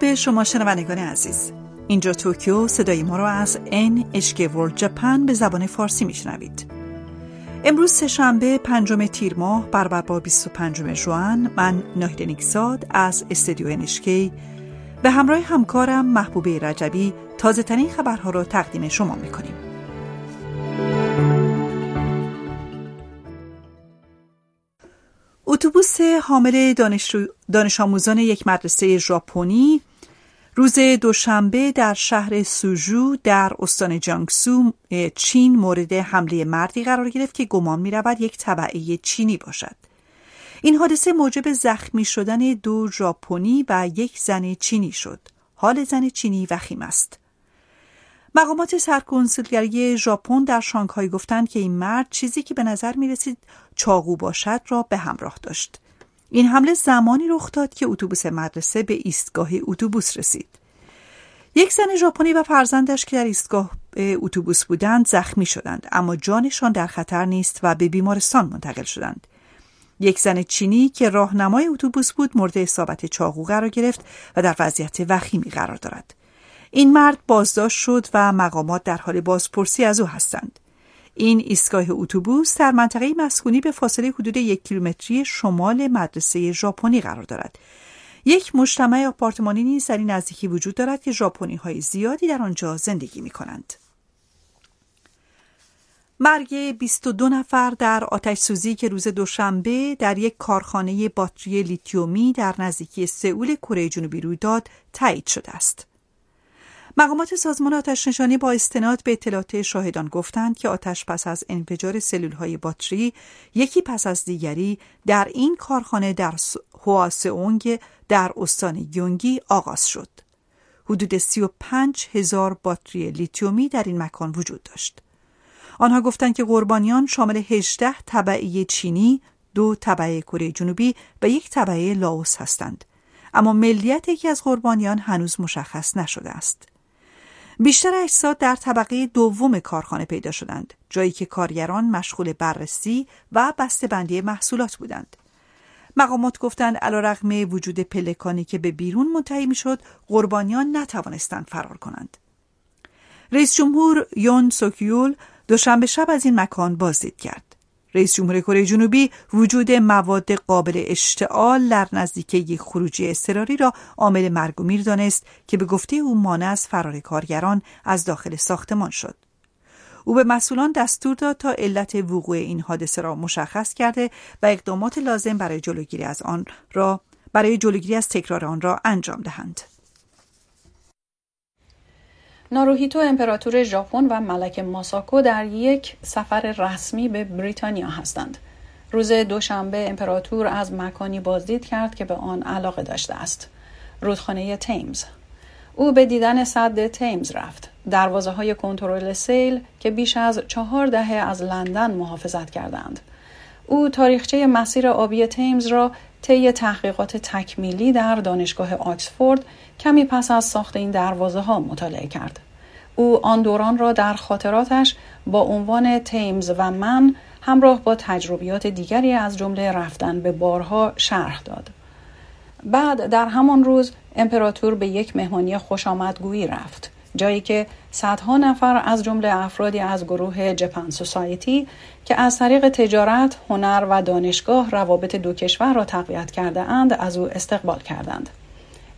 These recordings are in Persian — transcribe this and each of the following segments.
به شما شنوندگان عزیز. اینجا توکیو صدای ما را از ان اشک ورلد جپن به زبان فارسی میشنوید. امروز سهشنبه پنجم تیر ماه برابر با 25 ژوئن من ناهید نیکزاد از استودیو انشکی به همراه همکارم محبوبه رجبی تازه ترین خبرها را تقدیم شما می‌کنیم. اتوبوس حامل دانش, دانش آموزان یک مدرسه ژاپنی روز دوشنبه در شهر سوژو در استان جانگسو چین مورد حمله مردی قرار گرفت که گمان می رود یک طبعه چینی باشد. این حادثه موجب زخمی شدن دو ژاپنی و یک زن چینی شد. حال زن چینی وخیم است. مقامات سرکنسولگری ژاپن در شانگهای گفتند که این مرد چیزی که به نظر می رسید چاقو باشد را به همراه داشت. این حمله زمانی رخ داد که اتوبوس مدرسه به ایستگاه اتوبوس رسید. یک زن ژاپنی و فرزندش که در ایستگاه اتوبوس بودند زخمی شدند اما جانشان در خطر نیست و به بیمارستان منتقل شدند. یک زن چینی که راهنمای اتوبوس بود مورد اصابت چاقو قرار گرفت و در وضعیت وخیمی قرار دارد. این مرد بازداشت شد و مقامات در حال بازپرسی از او هستند. این ایستگاه اتوبوس در منطقه مسکونی به فاصله حدود یک کیلومتری شمال مدرسه ژاپنی قرار دارد. یک مجتمع آپارتمانی نیز در این نزدیکی وجود دارد که ژاپنی های زیادی در آنجا زندگی می کنند. مرگ 22 نفر در آتش سوزی که روز دوشنبه در یک کارخانه باتری لیتیومی در نزدیکی سئول کره جنوبی روی داد تایید شده است. مقامات سازمان آتش نشانی با استناد به اطلاعات شاهدان گفتند که آتش پس از انفجار سلول های باتری یکی پس از دیگری در این کارخانه در هواسئونگ در استان یونگی آغاز شد. حدود 35 هزار باتری لیتیومی در این مکان وجود داشت. آنها گفتند که قربانیان شامل 18 طبعه چینی، دو طبعه کره جنوبی و یک طبعه لاوس هستند. اما ملیت یکی از قربانیان هنوز مشخص نشده است. بیشتر اجساد در طبقه دوم کارخانه پیدا شدند جایی که کارگران مشغول بررسی و بندی محصولات بودند. مقامات گفتند علیرغم وجود پلکانی که به بیرون منتهی می‌شد قربانیان نتوانستند فرار کنند. رئیس جمهور یون سوکیول دوشنبه شب از این مکان بازدید کرد. رئیس جمهور کره جنوبی وجود مواد قابل اشتعال در نزدیکی خروجی اضطراری را عامل مرگ و میر دانست که به گفته او مانع از فرار کارگران از داخل ساختمان شد. او به مسئولان دستور داد تا علت وقوع این حادثه را مشخص کرده و اقدامات لازم برای جلوگیری از آن را برای جلوگیری از تکرار آن را انجام دهند. ناروهیتو امپراتور ژاپن و ملک ماساکو در یک سفر رسمی به بریتانیا هستند. روز دوشنبه امپراتور از مکانی بازدید کرد که به آن علاقه داشته است. رودخانه تیمز. او به دیدن صد تیمز رفت. دروازه های کنترل سیل که بیش از چهار دهه از لندن محافظت کردند. او تاریخچه مسیر آبی تیمز را طی تحقیقات تکمیلی در دانشگاه آکسفورد کمی پس از ساخت این دروازه ها مطالعه کرد. او آن دوران را در خاطراتش با عنوان تیمز و من همراه با تجربیات دیگری از جمله رفتن به بارها شرح داد. بعد در همان روز امپراتور به یک مهمانی خوش آمدگویی رفت جایی که صدها نفر از جمله افرادی از گروه جپن سوسایتی که از طریق تجارت، هنر و دانشگاه روابط دو کشور را تقویت کرده اند از او استقبال کردند.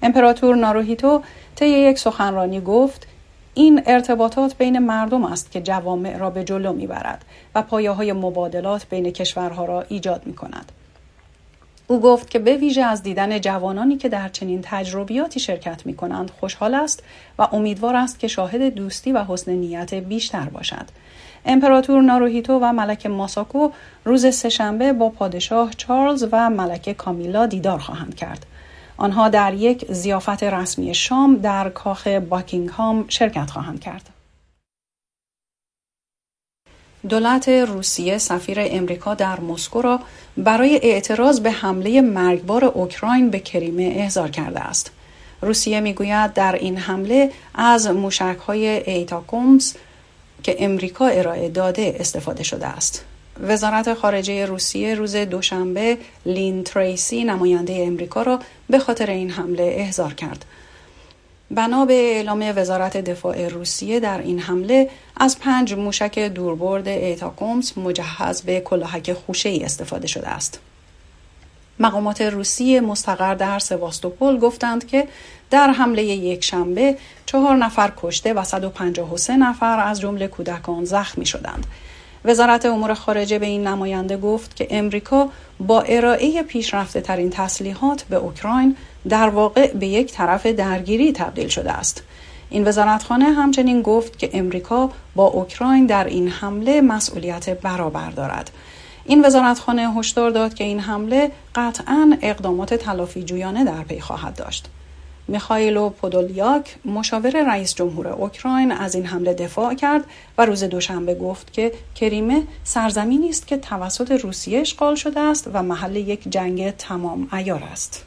امپراتور ناروهیتو طی یک سخنرانی گفت این ارتباطات بین مردم است که جوامع را به جلو می‌برد و پایه های مبادلات بین کشورها را ایجاد می کند. او گفت که به ویژه از دیدن جوانانی که در چنین تجربیاتی شرکت می کنند خوشحال است و امیدوار است که شاهد دوستی و حسن نیت بیشتر باشد. امپراتور ناروهیتو و ملک ماساکو روز سهشنبه با پادشاه چارلز و ملکه کامیلا دیدار خواهند کرد. آنها در یک زیافت رسمی شام در کاخ باکینگهام شرکت خواهند کرد. دولت روسیه سفیر امریکا در مسکو را برای اعتراض به حمله مرگبار اوکراین به کریمه احضار کرده است. روسیه می‌گوید در این حمله از موشک های ایتاکومز که امریکا ارائه داده استفاده شده است. وزارت خارجه روسیه روز دوشنبه لین تریسی نماینده امریکا را به خاطر این حمله احضار کرد. بنا به اعلام وزارت دفاع روسیه در این حمله از پنج موشک دوربرد ایتاکومس مجهز به کلاهک خوشه ای استفاده شده است. مقامات روسی مستقر در سواستوپول گفتند که در حمله یک شنبه چهار نفر کشته و 153 نفر از جمله کودکان زخمی شدند. وزارت امور خارجه به این نماینده گفت که امریکا با ارائه پیشرفته ترین تسلیحات به اوکراین در واقع به یک طرف درگیری تبدیل شده است. این وزارتخانه همچنین گفت که امریکا با اوکراین در این حمله مسئولیت برابر دارد. این وزارتخانه هشدار داد که این حمله قطعا اقدامات تلافی جویانه در پی خواهد داشت. میخائیلو پودولیاک مشاور رئیس جمهور اوکراین از این حمله دفاع کرد و روز دوشنبه گفت که کریمه سرزمینی است که توسط روسیه اشغال شده است و محل یک جنگ تمام ایار است.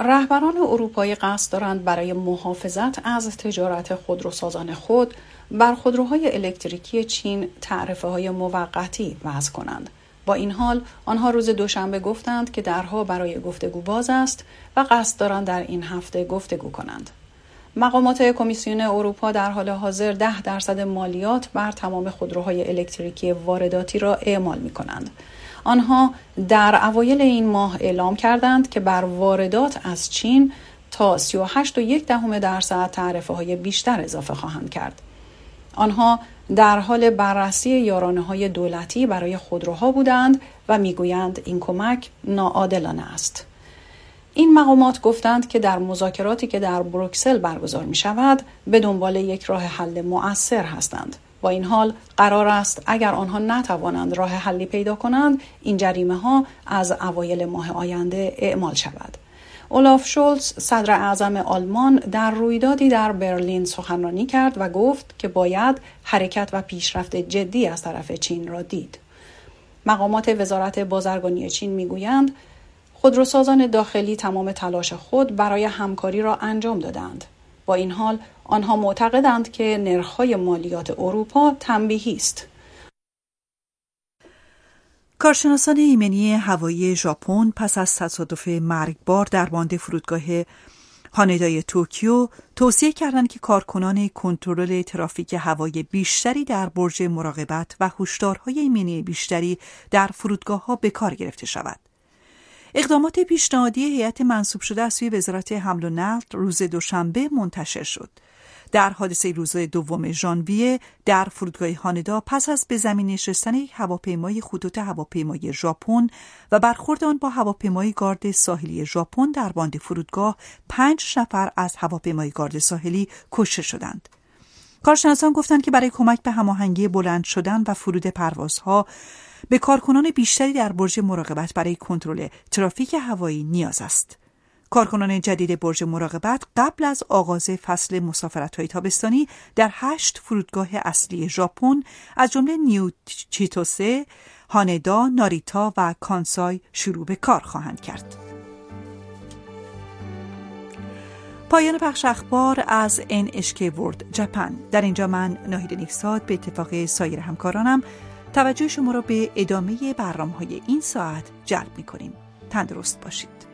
رهبران اروپایی قصد دارند برای محافظت از تجارت خودروسازان خود بر خودروهای الکتریکی چین تعرفه های موقتی وضع کنند. با این حال آنها روز دوشنبه گفتند که درها برای گفتگو باز است و قصد دارند در این هفته گفتگو کنند. مقامات کمیسیون اروپا در حال حاضر ده درصد مالیات بر تمام خودروهای الکتریکی وارداتی را اعمال می کنند. آنها در اوایل این ماه اعلام کردند که بر واردات از چین تا 38 و یک دهم درصد تعرفه های بیشتر اضافه خواهند کرد. آنها در حال بررسی یارانه های دولتی برای خودروها بودند و می‌گویند این کمک ناعادلانه است. این مقامات گفتند که در مذاکراتی که در بروکسل برگزار می شود به دنبال یک راه حل مؤثر هستند. با این حال قرار است اگر آنها نتوانند راه حلی پیدا کنند این جریمه ها از اوایل ماه آینده اعمال شود. اولاف شولز صدر اعظم آلمان در رویدادی در برلین سخنرانی کرد و گفت که باید حرکت و پیشرفت جدی از طرف چین را دید. مقامات وزارت بازرگانی چین می‌گویند خودروسازان داخلی تمام تلاش خود برای همکاری را انجام دادند. با این حال آنها معتقدند که نرخ‌های مالیات اروپا تنبیهی است. کارشناسان ایمنی هوایی ژاپن پس از تصادف مرگبار در باند فرودگاه هاندای توکیو توصیه کردند که کارکنان کنترل ترافیک هوایی بیشتری در برج مراقبت و هشدارهای ایمنی بیشتری در فرودگاه ها به کار گرفته شود. اقدامات پیشنهادی هیئت منصوب شده از سوی وزارت حمل و نقل روز دوشنبه منتشر شد. در حادثه روز دوم ژانویه در فرودگاه هاندا پس از به زمین نشستن یک هواپیمای خطوط هواپیمای ژاپن و برخورد آن با هواپیمای گارد ساحلی ژاپن در باند فرودگاه پنج نفر از هواپیمای گارد ساحلی کشته شدند. کارشناسان گفتند که برای کمک به هماهنگی بلند شدن و فرود پروازها به کارکنان بیشتری در برج مراقبت برای کنترل ترافیک هوایی نیاز است. کارکنان جدید برج مراقبت قبل از آغاز فصل مسافرت های تابستانی در هشت فرودگاه اصلی ژاپن از جمله نیو چیتوسه، هاندا، ناریتا و کانسای شروع به کار خواهند کرد. پایان پخش اخبار از NHK ورد جپن در اینجا من ناهید نیکساد به اتفاق سایر همکارانم توجه شما را به ادامه برنامه های این ساعت جلب می کنیم. تندرست باشید.